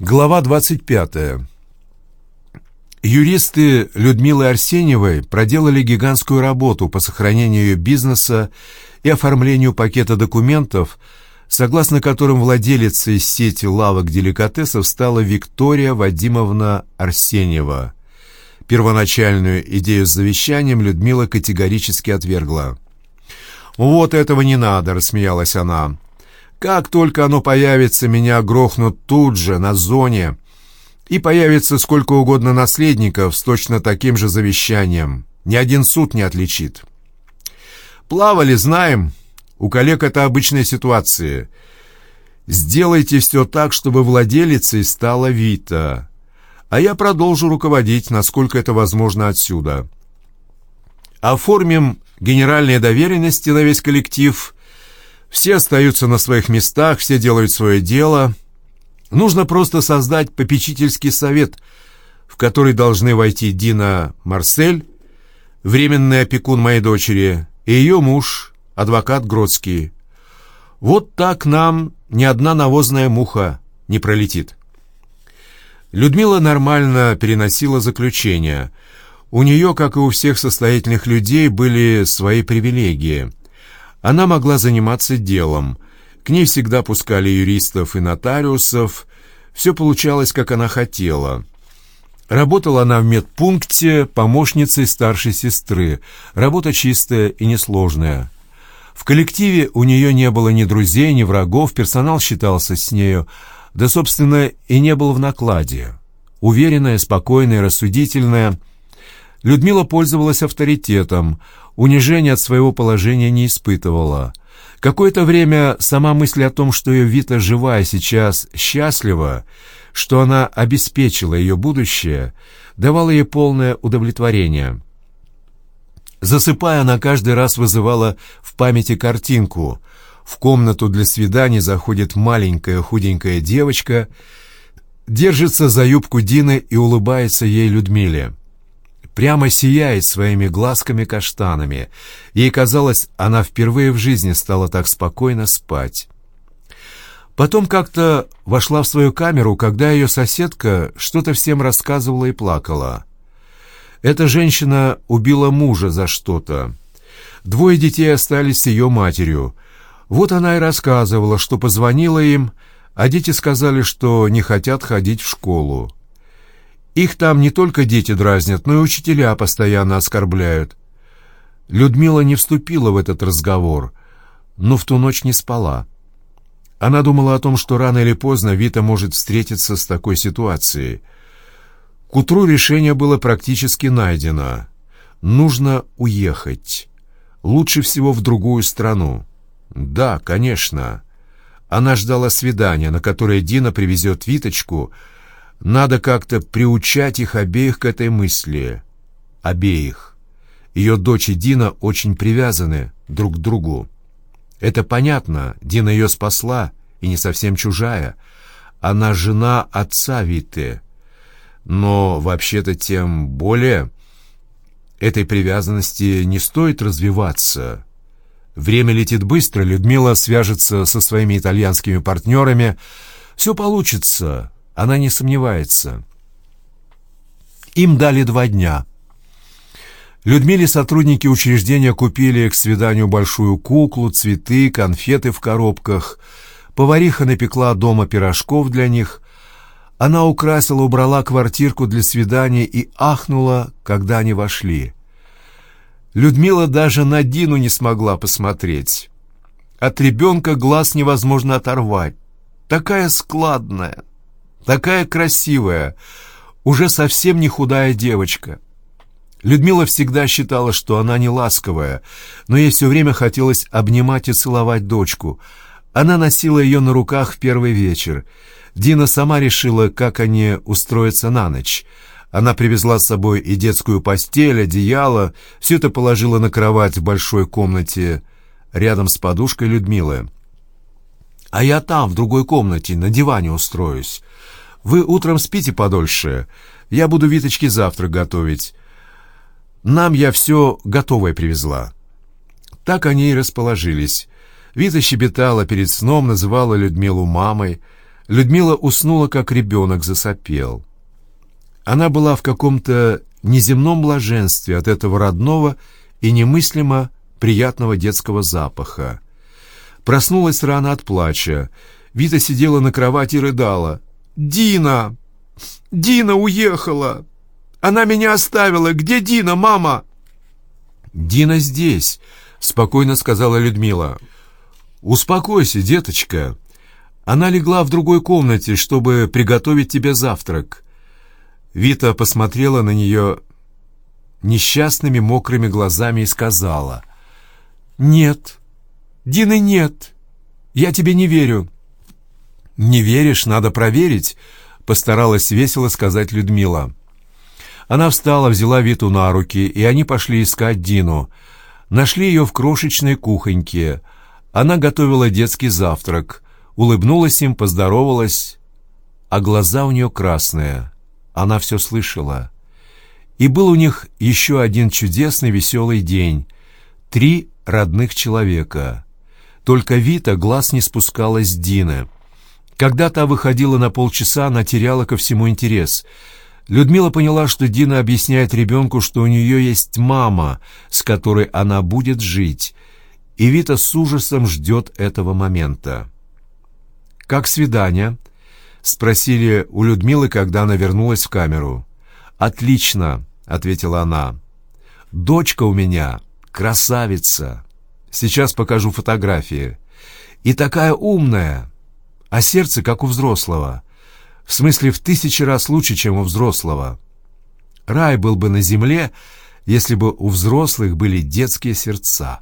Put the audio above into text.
Глава 25. Юристы Людмилы Арсеньевой проделали гигантскую работу по сохранению ее бизнеса и оформлению пакета документов, согласно которым владелицей сети лавок деликатесов стала Виктория Вадимовна Арсеньева. Первоначальную идею с завещанием Людмила категорически отвергла. «Вот этого не надо», — рассмеялась она. Как только оно появится, меня грохнут тут же, на зоне, и появится сколько угодно наследников с точно таким же завещанием. Ни один суд не отличит. Плавали, знаем. У коллег это обычная ситуация. Сделайте все так, чтобы владелицей стала Вита. А я продолжу руководить, насколько это возможно отсюда. Оформим генеральные доверенности на весь коллектив – все остаются на своих местах, все делают свое дело. Нужно просто создать попечительский совет, в который должны войти Дина Марсель, временный опекун моей дочери, и ее муж, адвокат Гродский. Вот так нам ни одна навозная муха не пролетит. Людмила нормально переносила заключение. У нее, как и у всех состоятельных людей, были свои привилегии. Она могла заниматься делом. К ней всегда пускали юристов и нотариусов. Все получалось, как она хотела. Работала она в медпункте помощницей старшей сестры. Работа чистая и несложная. В коллективе у нее не было ни друзей, ни врагов, персонал считался с нею, да, собственно, и не был в накладе. Уверенная, спокойная, рассудительная, Людмила пользовалась авторитетом, унижения от своего положения не испытывала. Какое-то время сама мысль о том, что ее Вита живая сейчас счастлива, что она обеспечила ее будущее, давала ей полное удовлетворение. Засыпая, она каждый раз вызывала в памяти картинку. В комнату для свиданий заходит маленькая худенькая девочка, держится за юбку Дины и улыбается ей Людмиле прямо сияет своими глазками-каштанами. Ей казалось, она впервые в жизни стала так спокойно спать. Потом как-то вошла в свою камеру, когда ее соседка что-то всем рассказывала и плакала. Эта женщина убила мужа за что-то. Двое детей остались с ее матерью. Вот она и рассказывала, что позвонила им, а дети сказали, что не хотят ходить в школу. Их там не только дети дразнят, но и учителя постоянно оскорбляют. Людмила не вступила в этот разговор, но в ту ночь не спала. Она думала о том, что рано или поздно Вита может встретиться с такой ситуацией. К утру решение было практически найдено. Нужно уехать. Лучше всего в другую страну. Да, конечно. Она ждала свидания, на которое Дина привезет Виточку — надо как-то приучать их обеих к этой мысли. Обеих. Ее дочь и Дина очень привязаны друг к другу. Это понятно, Дина ее спасла, и не совсем чужая. Она жена отца Виты. Но вообще-то тем более этой привязанности не стоит развиваться. Время летит быстро, Людмила свяжется со своими итальянскими партнерами. Все получится, она не сомневается. Им дали два дня. Людмиле сотрудники учреждения купили к свиданию большую куклу, цветы, конфеты в коробках. Повариха напекла дома пирожков для них. Она украсила, убрала квартирку для свидания и ахнула, когда они вошли. Людмила даже на Дину не смогла посмотреть. От ребенка глаз невозможно оторвать. Такая складная, Такая красивая, уже совсем не худая девочка. Людмила всегда считала, что она не ласковая, но ей все время хотелось обнимать и целовать дочку. Она носила ее на руках в первый вечер. Дина сама решила, как они устроятся на ночь. Она привезла с собой и детскую постель, одеяло, все это положила на кровать в большой комнате рядом с подушкой Людмилы. «А я там, в другой комнате, на диване устроюсь. Вы утром спите подольше. Я буду Виточке завтрак готовить. Нам я все готовое привезла». Так они и расположились. Вита щебетала перед сном, называла Людмилу мамой. Людмила уснула, как ребенок засопел. Она была в каком-то неземном блаженстве от этого родного и немыслимо приятного детского запаха. Проснулась рано от плача. Вита сидела на кровати и рыдала. «Дина! Дина уехала! Она меня оставила! Где Дина, мама?» «Дина здесь», — спокойно сказала Людмила. «Успокойся, деточка. Она легла в другой комнате, чтобы приготовить тебе завтрак». Вита посмотрела на нее несчастными мокрыми глазами и сказала. «Нет, Дины нет. Я тебе не верю». «Не веришь, надо проверить», — постаралась весело сказать Людмила. Она встала, взяла Виту на руки, и они пошли искать Дину. Нашли ее в крошечной кухоньке. Она готовила детский завтрак, улыбнулась им, поздоровалась, а глаза у нее красные. Она все слышала. И был у них еще один чудесный веселый день. Три родных человека. Только Вита глаз не спускала с Дины. Когда та выходила на полчаса, она теряла ко всему интерес. Людмила поняла, что Дина объясняет ребенку, что у нее есть мама, с которой она будет жить, и Вита с ужасом ждет этого момента. «Как свидание?» — спросили у Людмилы, когда она вернулась в камеру. «Отлично», — ответила она. «Дочка у меня красавица. Сейчас покажу фотографии. И такая умная, а сердце как у взрослого. В смысле, в тысячи раз лучше, чем у взрослого. Рай был бы на земле, если бы у взрослых были детские сердца».